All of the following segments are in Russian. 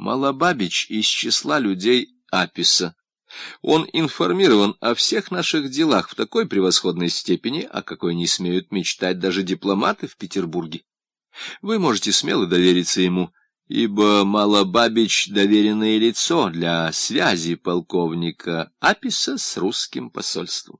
Малобабич из числа людей Аписа. Он информирован о всех наших делах в такой превосходной степени, о какой не смеют мечтать даже дипломаты в Петербурге. Вы можете смело довериться ему, ибо Малобабич — доверенное лицо для связи полковника Аписа с русским посольством.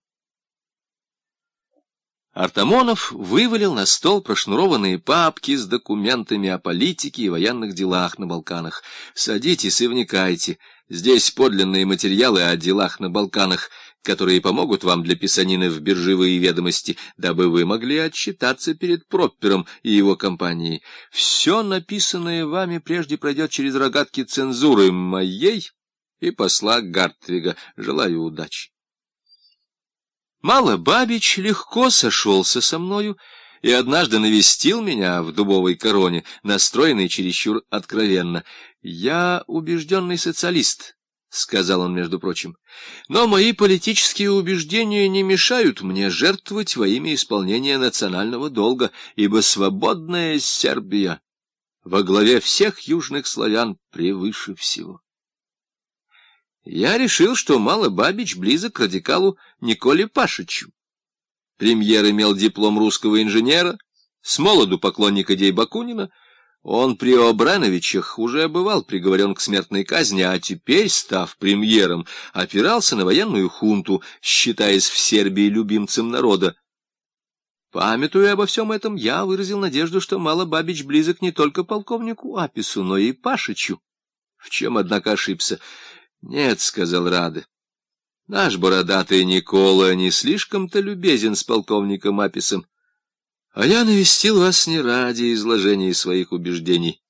Артамонов вывалил на стол прошнурованные папки с документами о политике и военных делах на Балканах. Садитесь и вникайте. Здесь подлинные материалы о делах на Балканах, которые помогут вам для писанины в биржевые ведомости, дабы вы могли отчитаться перед Проппером и его компанией. Все написанное вами прежде пройдет через рогатки цензуры моей и посла Гартвига. Желаю удачи. Мало Бабич легко сошелся со мною и однажды навестил меня в дубовой короне, настроенный чересчур откровенно. «Я убежденный социалист», — сказал он, между прочим, — «но мои политические убеждения не мешают мне жертвовать во имя исполнения национального долга, ибо свободная Сербия во главе всех южных славян превыше всего». Я решил, что Мало Бабич близок к радикалу Николе Пашичу. Премьер имел диплом русского инженера, с молоду поклонник идей Бакунина. Он при Обрановичах уже бывал приговорен к смертной казни, а теперь, став премьером, опирался на военную хунту, считаясь в Сербии любимцем народа. Памятуя обо всем этом, я выразил надежду, что Мало Бабич близок не только полковнику Апису, но и Пашичу, в чем, однако, ошибся. — Нет, — сказал Рада. — Наш бородатый Никола не слишком-то любезен с полковником Аписом. А я навестил вас не ради изложения своих убеждений.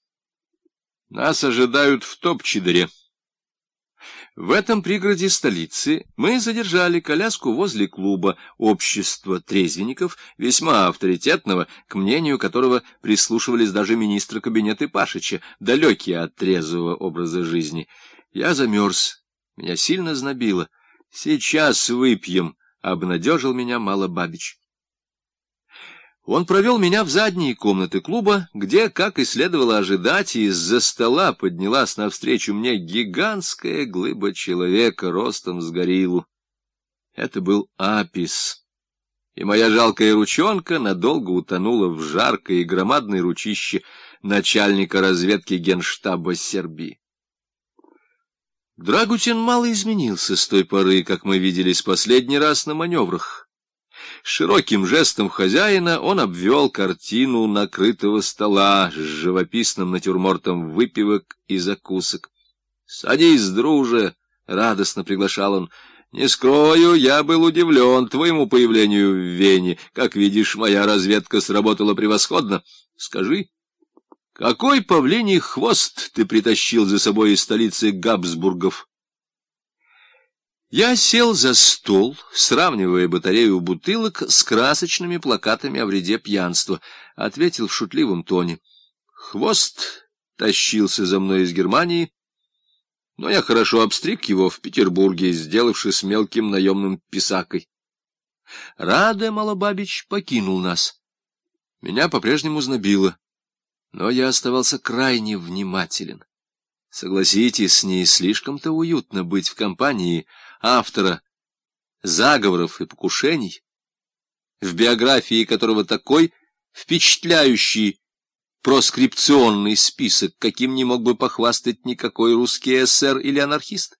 Нас ожидают в Топчидоре. В этом пригороде столицы мы задержали коляску возле клуба общества трезвенников, весьма авторитетного, к мнению которого прислушивались даже министры кабинета Пашича, далекие от трезвого образа жизни. Я замерз, меня сильно знобило. Сейчас выпьем, — обнадежил меня Малобабич. Он провел меня в задние комнаты клуба, где, как и следовало ожидать, из-за стола поднялась навстречу мне гигантская глыба человека ростом с гориллу. Это был Апис, и моя жалкая ручонка надолго утонула в жаркой и громадной ручище начальника разведки генштаба Сербии. Драгутин мало изменился с той поры, как мы виделись последний раз на маневрах. Широким жестом хозяина он обвел картину накрытого стола с живописным натюрмортом выпивок и закусок. — Садись, друже! — радостно приглашал он. — Не скрою, я был удивлен твоему появлению в Вене. Как видишь, моя разведка сработала превосходно. Скажи, какой павлиний хвост ты притащил за собой из столицы Габсбургов? Я сел за стол, сравнивая батарею бутылок с красочными плакатами о вреде пьянства, ответил в шутливом тоне. Хвост тащился за мной из Германии, но я хорошо обстриг его в Петербурге, сделавшись мелким наемным писакой. Рада Малобабич покинул нас. Меня по-прежнему знобило но я оставался крайне внимателен. Согласитесь, с ней слишком-то уютно быть в компании автора заговоров и покушений, в биографии которого такой впечатляющий проскрипционный список, каким не мог бы похвастать никакой русский эсер или анархист.